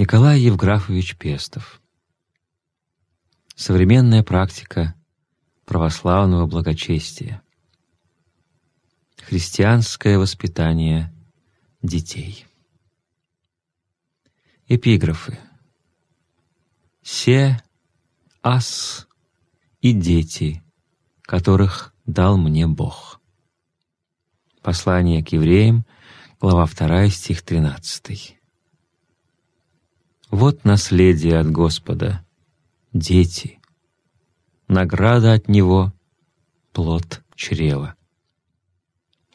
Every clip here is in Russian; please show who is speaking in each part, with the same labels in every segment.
Speaker 1: Николай Евграфович Пестов. Современная практика православного благочестия. Христианское воспитание детей. Эпиграфы. «Се, ас и дети, которых дал мне Бог». Послание к евреям, глава 2, стих 13. Вот наследие от Господа, дети, награда от Него — плод чрева.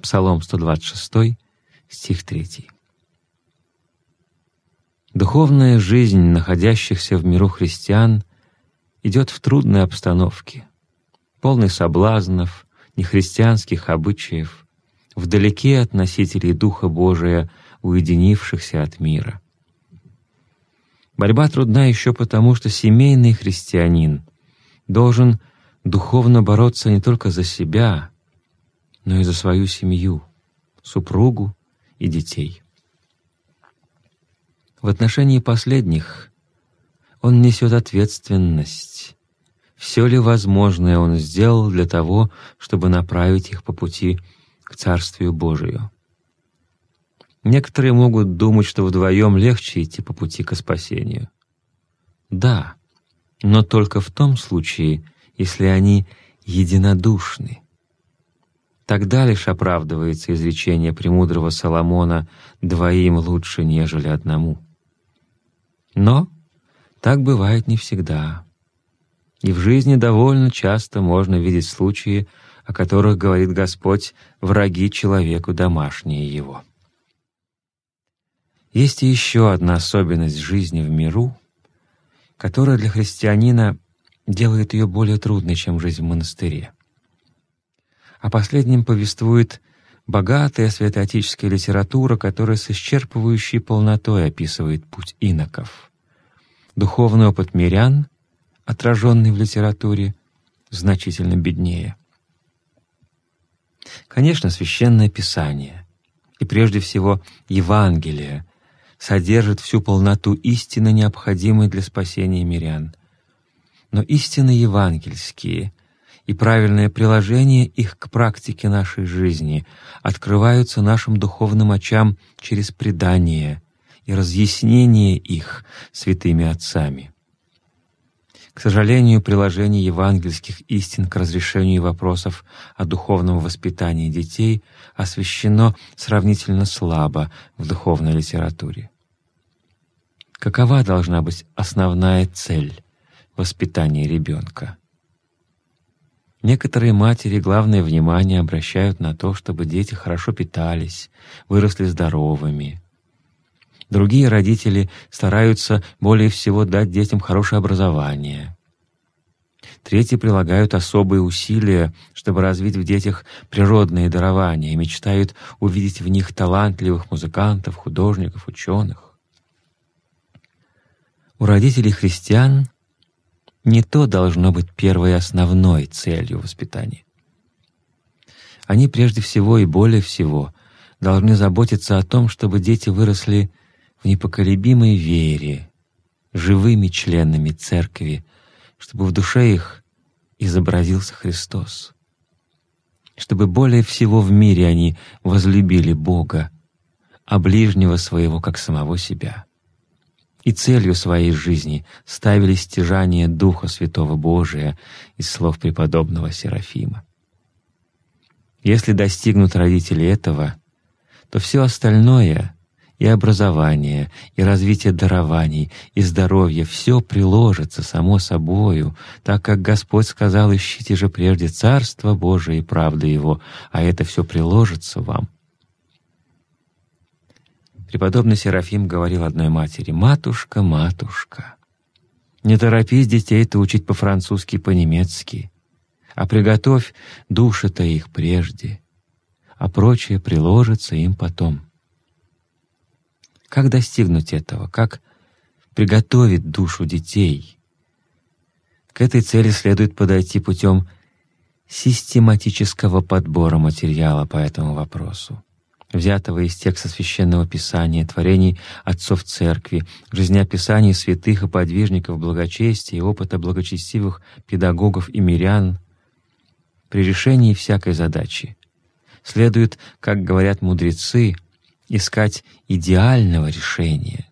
Speaker 1: Псалом 126, стих 3. Духовная жизнь находящихся в миру христиан идет в трудной обстановке, полной соблазнов, нехристианских обычаев, вдалеке от носителей Духа Божия, уединившихся от мира. Борьба трудна еще потому, что семейный христианин должен духовно бороться не только за себя, но и за свою семью, супругу и детей. В отношении последних он несет ответственность. Все ли возможное он сделал для того, чтобы направить их по пути к Царствию Божию? Некоторые могут думать, что вдвоем легче идти по пути к спасению. Да, но только в том случае, если они единодушны. Тогда лишь оправдывается изречение премудрого Соломона «двоим лучше, нежели одному». Но так бывает не всегда. И в жизни довольно часто можно видеть случаи, о которых говорит Господь «враги человеку домашние его». Есть еще одна особенность жизни в миру, которая для христианина делает ее более трудной, чем жизнь в монастыре. О последнем повествует богатая святоотеческая литература, которая с исчерпывающей полнотой описывает путь иноков. Духовный опыт мирян, отраженный в литературе, значительно беднее. Конечно, Священное Писание и прежде всего Евангелие содержит всю полноту истины, необходимой для спасения мирян. Но истины евангельские и правильное приложение их к практике нашей жизни открываются нашим духовным очам через предание и разъяснение их святыми отцами. К сожалению, приложение евангельских истин к разрешению вопросов о духовном воспитании детей освещено сравнительно слабо в духовной литературе. Какова должна быть основная цель воспитания ребенка? Некоторые матери главное внимание обращают на то, чтобы дети хорошо питались, выросли здоровыми. Другие родители стараются более всего дать детям хорошее образование. Третьи прилагают особые усилия, чтобы развить в детях природные дарования и мечтают увидеть в них талантливых музыкантов, художников, ученых. У родителей христиан не то должно быть первой основной целью воспитания. Они прежде всего и более всего должны заботиться о том, чтобы дети выросли в непоколебимой вере, живыми членами Церкви, чтобы в душе их изобразился Христос, чтобы более всего в мире они возлюбили Бога, а ближнего своего как самого себя. И целью своей жизни ставили стяжание Духа Святого Божия из слов преподобного Серафима. Если достигнут родители этого, то все остальное — и образование, и развитие дарований, и здоровье — все приложится само собою, так как Господь сказал «Ищите же прежде Царство Божие и правды Его, а это все приложится вам». Преподобный Серафим говорил одной матери «Матушка, матушка, не торопись детей-то учить по-французски, по-немецки, а приготовь души-то их прежде, а прочее приложится им потом». Как достигнуть этого? Как приготовить душу детей? К этой цели следует подойти путем систематического подбора материала по этому вопросу. взятого из текста Священного Писания, творений отцов Церкви, жизнеописаний святых и подвижников благочестия и опыта благочестивых педагогов и мирян, при решении всякой задачи следует, как говорят мудрецы, искать идеального решения.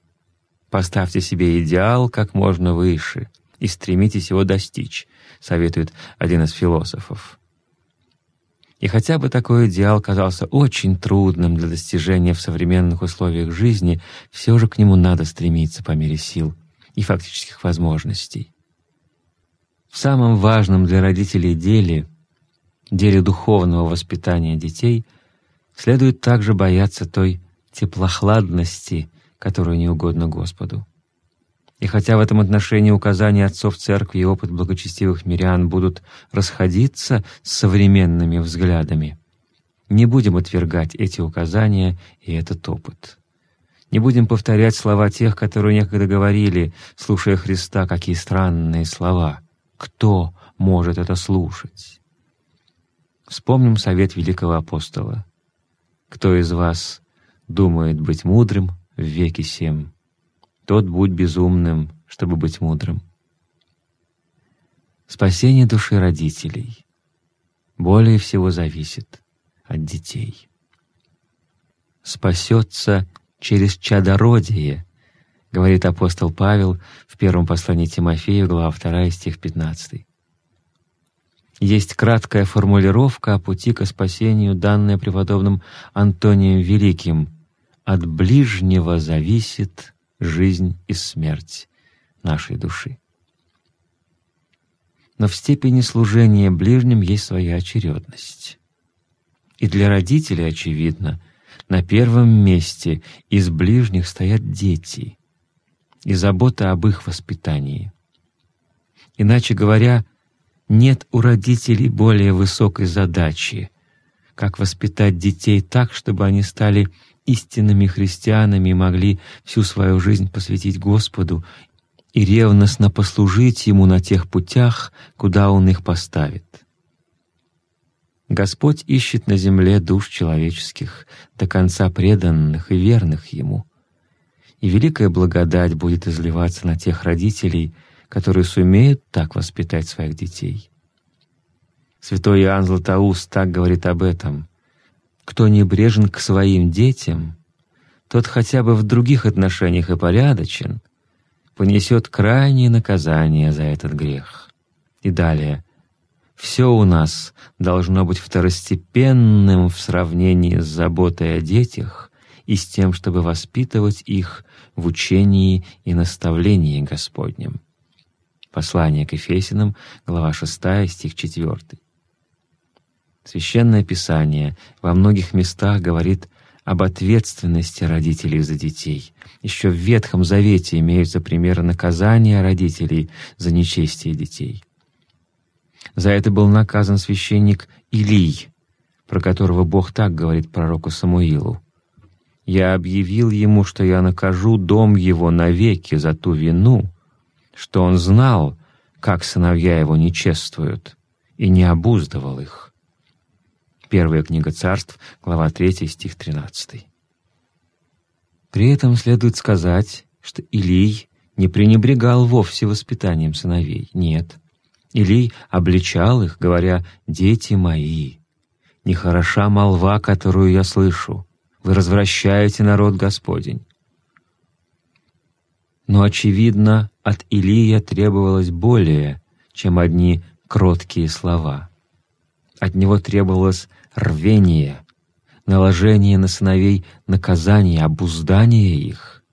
Speaker 1: Поставьте себе идеал как можно выше и стремитесь его достичь, советует один из философов. И хотя бы такой идеал казался очень трудным для достижения в современных условиях жизни, все же к нему надо стремиться по мере сил и фактических возможностей. В самом важном для родителей деле, деле духовного воспитания детей, следует также бояться той теплохладности, которая не угодна Господу. И хотя в этом отношении указания отцов церкви и опыт благочестивых мирян будут расходиться с современными взглядами, не будем отвергать эти указания и этот опыт. Не будем повторять слова тех, которые некогда говорили, слушая Христа, какие странные слова. Кто может это слушать? Вспомним совет великого апостола. «Кто из вас думает быть мудрым в веке семь?» тот будь безумным, чтобы быть мудрым. Спасение души родителей более всего зависит от детей. «Спасется через чадородие», — говорит апостол Павел в первом послании Тимофею, глава 2, стих 15. Есть краткая формулировка о пути к спасению, данная преподобным Антонием Великим. «От ближнего зависит жизнь и смерть нашей души. Но в степени служения ближним есть своя очередность. И для родителей, очевидно, на первом месте из ближних стоят дети и забота об их воспитании. Иначе говоря, нет у родителей более высокой задачи, как воспитать детей так, чтобы они стали истинными христианами могли всю свою жизнь посвятить Господу и ревностно послужить Ему на тех путях, куда Он их поставит. Господь ищет на земле душ человеческих, до конца преданных и верных Ему. И великая благодать будет изливаться на тех родителей, которые сумеют так воспитать своих детей. Святой Иоанн Златоуст так говорит об этом — кто небрежен к своим детям, тот хотя бы в других отношениях и порядочен, понесет крайнее наказание за этот грех. И далее. Все у нас должно быть второстепенным в сравнении с заботой о детях и с тем, чтобы воспитывать их в учении и наставлении Господнем. Послание к Ефесиным, глава 6, стих 4. Священное Писание во многих местах говорит об ответственности родителей за детей. Еще в Ветхом Завете имеются примеры наказания родителей за нечестие детей. За это был наказан священник Илий, про которого Бог так говорит пророку Самуилу. «Я объявил ему, что я накажу дом его навеки за ту вину, что он знал, как сыновья его нечествуют, и не обуздывал их». Первая книга царств, глава 3, стих 13. При этом следует сказать, что Илий не пренебрегал вовсе воспитанием сыновей. Нет. Илий обличал их, говоря «Дети мои, нехороша молва, которую я слышу, вы развращаете народ Господень». Но, очевидно, от Илия требовалось более, чем одни кроткие слова. От него требовалось рвение, наложение на сыновей наказания, обуздание их.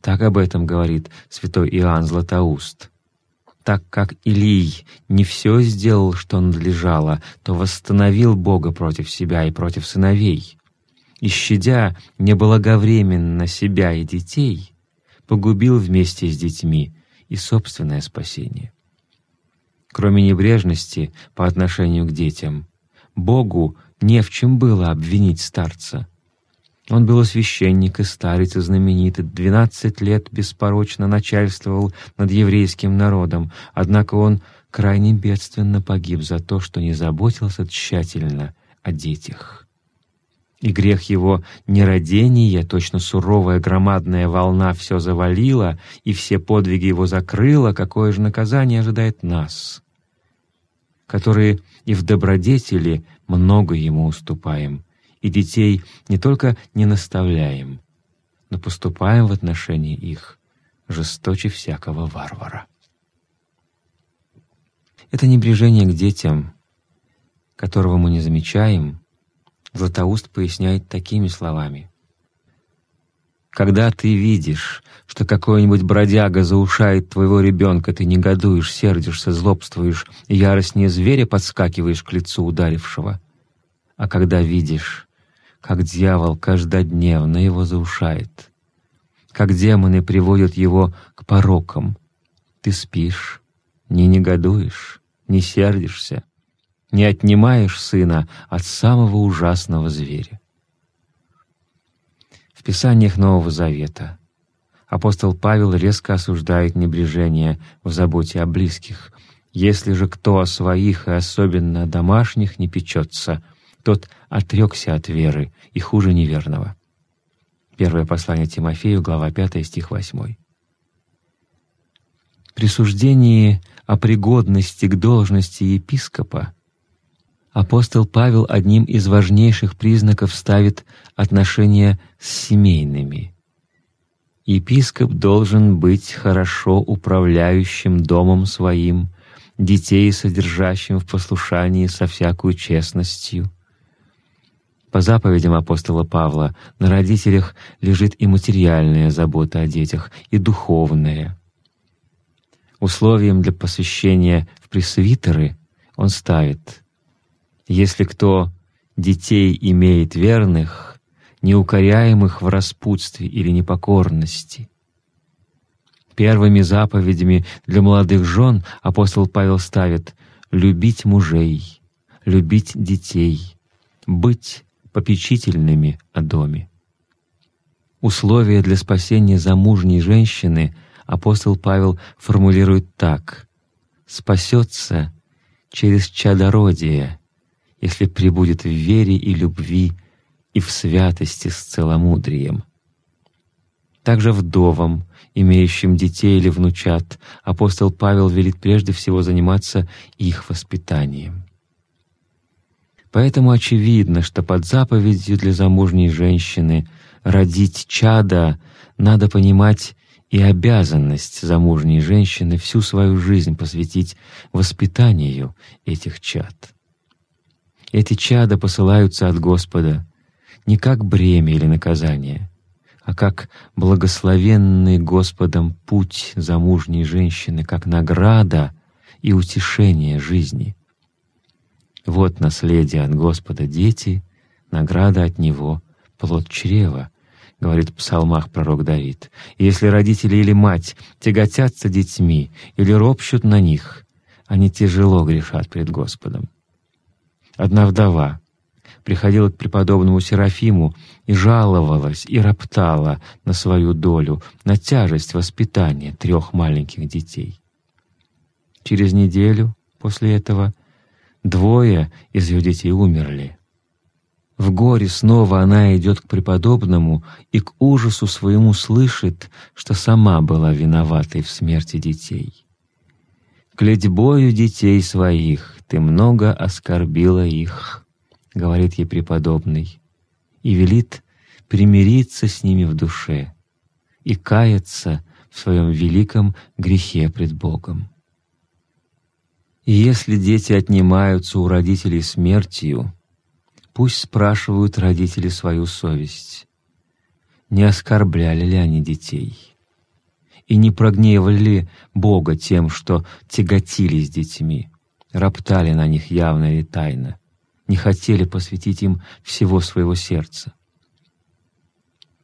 Speaker 1: Так об этом говорит святой Иоанн Златоуст. Так как Илий не все сделал, что надлежало, то восстановил Бога против себя и против сыновей. И, щадя неблаговременно себя и детей, погубил вместе с детьми и собственное спасение. Кроме небрежности по отношению к детям, Богу не в чем было обвинить старца. Он был священник и старец и знаменитый, двенадцать лет беспорочно начальствовал над еврейским народом, однако он крайне бедственно погиб за то, что не заботился тщательно о детях. и грех его нерадения, точно суровая громадная волна все завалила и все подвиги его закрыла, какое же наказание ожидает нас, которые и в добродетели много ему уступаем, и детей не только не наставляем, но поступаем в отношении их жесточе всякого варвара. Это небрежение к детям, которого мы не замечаем, Златоуст поясняет такими словами. «Когда ты видишь, что какой-нибудь бродяга заушает твоего ребенка, ты негодуешь, сердишься, злобствуешь, и яростнее зверя подскакиваешь к лицу ударившего. А когда видишь, как дьявол каждодневно его заушает, как демоны приводят его к порокам, ты спишь, не негодуешь, не сердишься, не отнимаешь сына от самого ужасного зверя. Писаниях Нового Завета апостол Павел резко осуждает небрежение в заботе о близких. «Если же кто о своих и особенно домашних не печется, тот отрекся от веры и хуже неверного». Первое послание Тимофею, глава 5, стих 8. При суждении о пригодности к должности епископа апостол Павел одним из важнейших признаков ставит отношения с семейными. Епископ должен быть хорошо управляющим домом своим, детей содержащим в послушании со всякую честностью. По заповедям апостола Павла на родителях лежит и материальная забота о детях, и духовная. Условием для посвящения в пресвитеры он ставит если кто детей имеет верных, неукоряемых в распутстве или непокорности. Первыми заповедями для молодых жен апостол Павел ставит «любить мужей», «любить детей», «быть попечительными о доме». Условия для спасения замужней женщины апостол Павел формулирует так «спасется через чадородие, если прибудет в вере и любви и в святости с целомудрием. Также вдовам, имеющим детей или внучат, апостол Павел велит прежде всего заниматься их воспитанием. Поэтому очевидно, что под заповедью для замужней женщины родить чада надо понимать и обязанность замужней женщины всю свою жизнь посвятить воспитанию этих чад. Эти чада посылаются от Господа не как бремя или наказание, а как благословенный Господом путь замужней женщины, как награда и утешение жизни. Вот наследие от Господа дети, награда от Него — плод чрева, говорит в псалмах пророк Давид. И если родители или мать тяготятся детьми или ропщут на них, они тяжело грешат пред Господом. Одна вдова приходила к преподобному Серафиму и жаловалась и роптала на свою долю, на тяжесть воспитания трех маленьких детей. Через неделю после этого двое из ее детей умерли. В горе снова она идет к преподобному и к ужасу своему слышит, что сама была виноватой в смерти детей. «Клетьбою детей своих ты много оскорбила их», — говорит ей преподобный, и велит примириться с ними в душе и каяться в своем великом грехе пред Богом. И если дети отнимаются у родителей смертью, пусть спрашивают родители свою совесть, не оскорбляли ли они детей, и не прогневали ли Бога тем, что тяготились детьми, роптали на них явно или тайно, не хотели посвятить им всего своего сердца.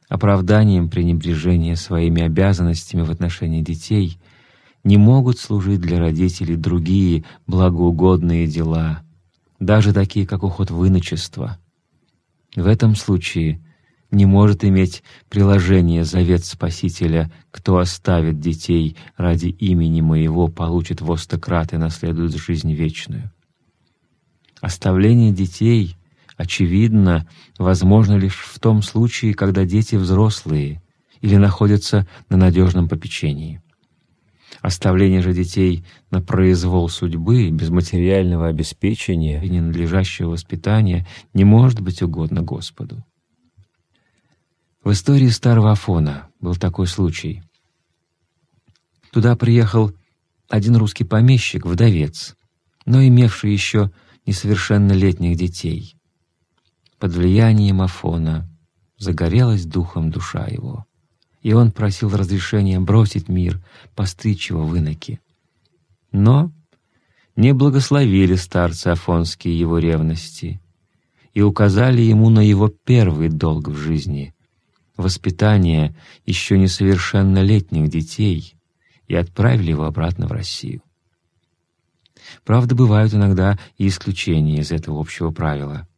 Speaker 1: Оправданием пренебрежения своими обязанностями в отношении детей не могут служить для родителей другие благоугодные дела, даже такие, как уход в иночество. В этом случае не может иметь приложение завет Спасителя «Кто оставит детей ради имени Моего, получит востократ и наследует жизнь вечную». Оставление детей очевидно, возможно лишь в том случае, когда дети взрослые или находятся на надежном попечении. Оставление же детей на произвол судьбы, без материального обеспечения и ненадлежащего воспитания не может быть угодно Господу. В истории старого Афона был такой случай. Туда приехал один русский помещик, вдовец, но имевший еще несовершеннолетних детей. Под влиянием Афона загорелась духом душа его и он просил разрешения бросить мир, постричь его в иноки. Но не благословили старцы Афонские его ревности и указали ему на его первый долг в жизни — воспитание еще несовершеннолетних детей и отправили его обратно в Россию. Правда, бывают иногда и исключения из этого общего правила —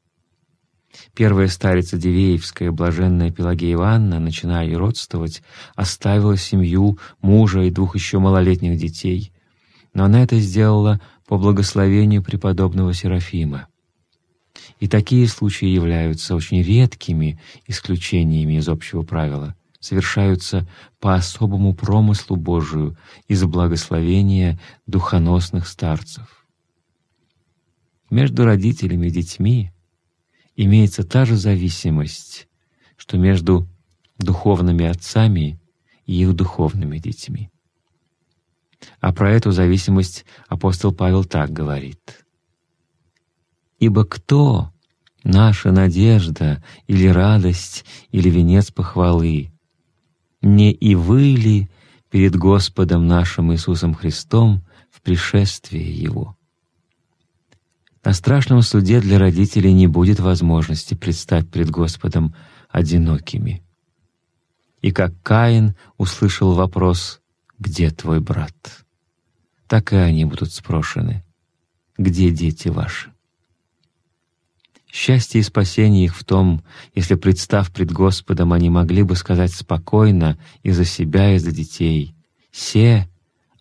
Speaker 1: Первая старица Дивеевская, блаженная Пелагея Ивановна, начиная родствовать, оставила семью, мужа и двух еще малолетних детей. Но она это сделала по благословению преподобного Серафима. И такие случаи являются очень редкими исключениями из общего правила, совершаются по особому промыслу Божию из благословения духоносных старцев. Между родителями и детьми имеется та же зависимость, что между духовными отцами и их духовными детьми. А про эту зависимость апостол Павел так говорит. «Ибо кто наша надежда или радость или венец похвалы? Не и вы ли перед Господом нашим Иисусом Христом в пришествии Его?» На страшном суде для родителей не будет возможности предстать пред Господом одинокими. И как Каин услышал вопрос «Где твой брат?», так и они будут спрошены «Где дети ваши?». Счастье и спасение их в том, если, представ пред Господом, они могли бы сказать спокойно и за себя, и за детей «Се,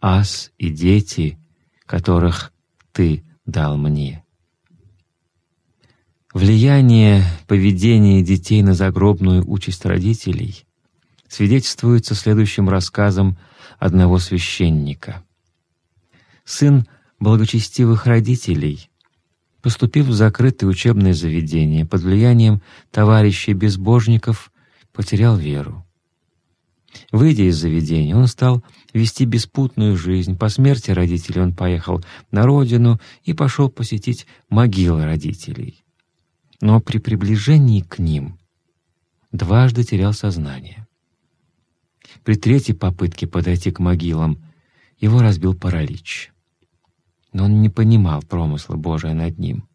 Speaker 1: ас и дети, которых Ты дал мне». Влияние поведения детей на загробную участь родителей свидетельствуется следующим рассказом одного священника. Сын благочестивых родителей, поступив в закрытое учебное заведение под влиянием товарищей-безбожников, потерял веру. Выйдя из заведения, он стал вести беспутную жизнь. По смерти родителей он поехал на родину и пошел посетить могилы родителей но при приближении к ним дважды терял сознание. При третьей попытке подойти к могилам его разбил паралич. Но он не понимал промысла Божия над ним.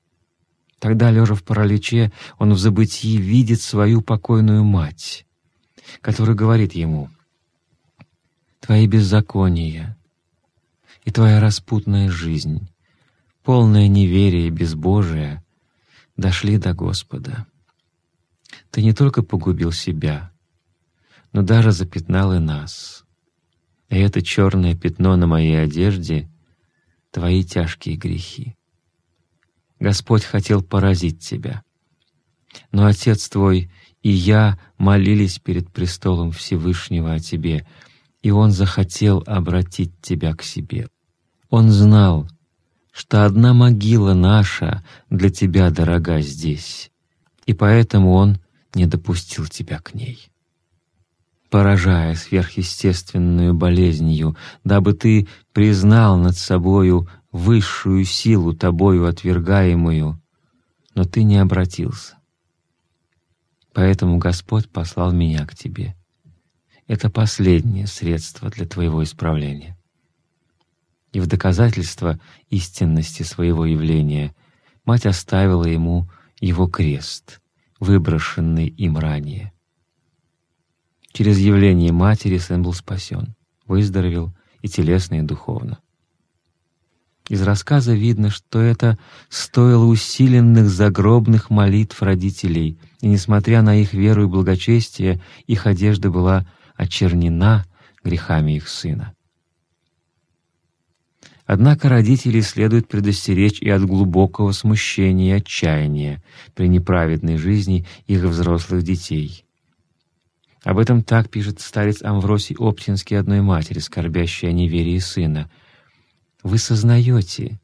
Speaker 1: Тогда, лежа в параличе, он в забытии видит свою покойную мать, которая говорит ему, «Твои беззакония и твоя распутная жизнь, полное неверие и безбожие — дошли до Господа. Ты не только погубил себя, но даже запятнал и нас. И это черное пятно на моей одежде — твои тяжкие грехи. Господь хотел поразить тебя, но Отец твой и я молились перед престолом Всевышнего о тебе, и Он захотел обратить тебя к себе. Он знал, что одна могила наша для тебя дорога здесь, и поэтому Он не допустил тебя к ней. Поражая сверхъестественную болезнью, дабы ты признал над собою высшую силу тобою отвергаемую, но ты не обратился. Поэтому Господь послал меня к тебе. Это последнее средство для твоего исправления и в доказательство истинности своего явления мать оставила ему его крест, выброшенный им ранее. Через явление матери сын был спасен, выздоровел и телесно, и духовно. Из рассказа видно, что это стоило усиленных загробных молитв родителей, и, несмотря на их веру и благочестие, их одежда была очернена грехами их сына. Однако родителей следует предостеречь и от глубокого смущения и отчаяния при неправедной жизни их взрослых детей. Об этом так пишет старец Амвросий Оптинский одной матери, скорбящей о неверии сына. «Вы сознаете,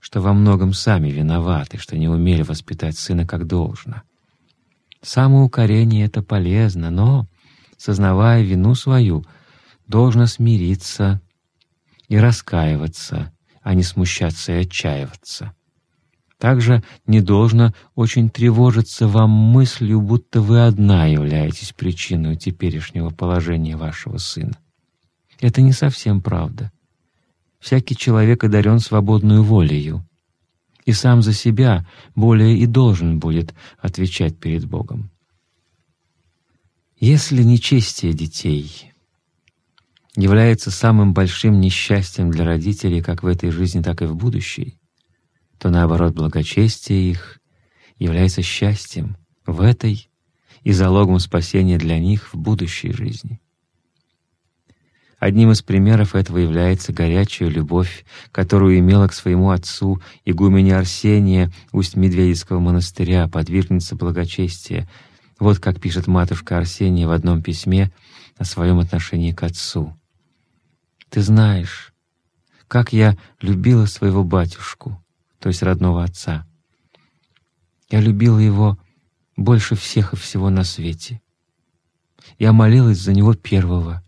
Speaker 1: что во многом сами виноваты, что не умели воспитать сына как должно. Самоукорение — это полезно, но, сознавая вину свою, должно смириться и раскаиваться, а не смущаться и отчаиваться. Также не должно очень тревожиться вам мыслью, будто вы одна являетесь причиной теперешнего положения вашего сына. Это не совсем правда. Всякий человек одарен свободную волею, и сам за себя более и должен будет отвечать перед Богом. Если нечестие детей является самым большим несчастьем для родителей как в этой жизни, так и в будущей, то наоборот благочестие их является счастьем в этой и залогом спасения для них в будущей жизни. Одним из примеров этого является горячая любовь, которую имела к своему отцу игумене Арсения Усть-Медведицкого монастыря, подвижница благочестия. Вот как пишет матушка Арсения в одном письме о своем отношении к отцу. «Ты знаешь, как я любила своего батюшку, то есть родного отца. Я любила его больше всех и всего на свете. Я молилась за него первого,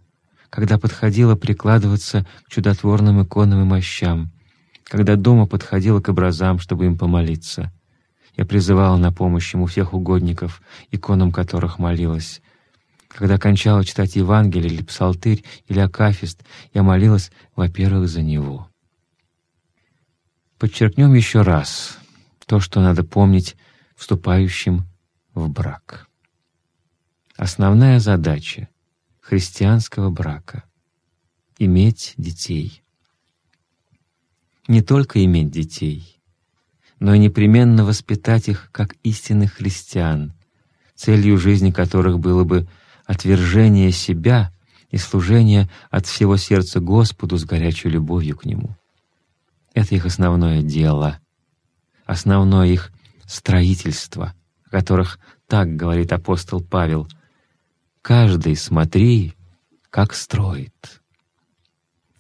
Speaker 1: когда подходила прикладываться к чудотворным иконам и мощам, когда дома подходила к образам, чтобы им помолиться. Я призывала на помощь ему всех угодников, иконам которых молилась. Когда кончала читать Евангелие или Псалтырь или Акафист, я молилась, во-первых, за него. Подчеркнем еще раз то, что надо помнить вступающим в брак. Основная задача христианского брака — иметь детей. Не только иметь детей, но и непременно воспитать их как истинных христиан, целью жизни которых было бы отвержение себя и служение от всего сердца Господу с горячей любовью к Нему. Это их основное дело, основное их строительство, о которых так говорит апостол Павел — Каждый смотри, как строит.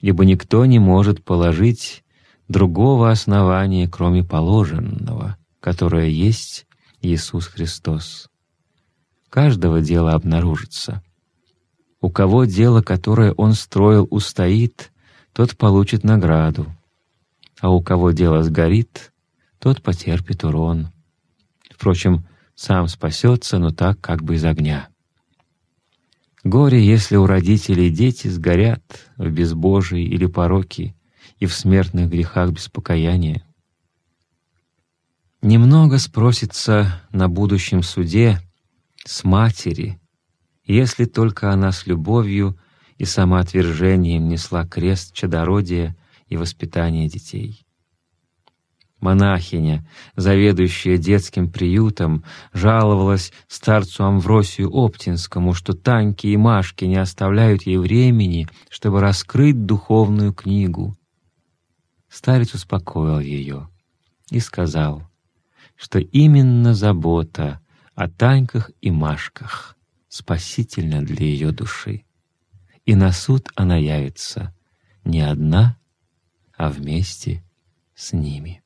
Speaker 1: Ибо никто не может положить другого основания, кроме положенного, которое есть Иисус Христос. Каждого дела обнаружится. У кого дело, которое он строил, устоит, тот получит награду, а у кого дело сгорит, тот потерпит урон. Впрочем, сам спасется, но так как бы из огня. Горе, если у родителей дети сгорят в безбожии или пороке и в смертных грехах без покаяния. Немного спросится на будущем суде с матери, если только она с любовью и самоотвержением несла крест чадородия и воспитания детей. Монахиня, заведующая детским приютом, жаловалась старцу Амвросию Оптинскому, что Таньке и Машке не оставляют ей времени, чтобы раскрыть духовную книгу. Старец успокоил ее и сказал, что именно забота о Таньках и Машках спасительна для ее души, и на суд она явится не одна, а вместе с ними.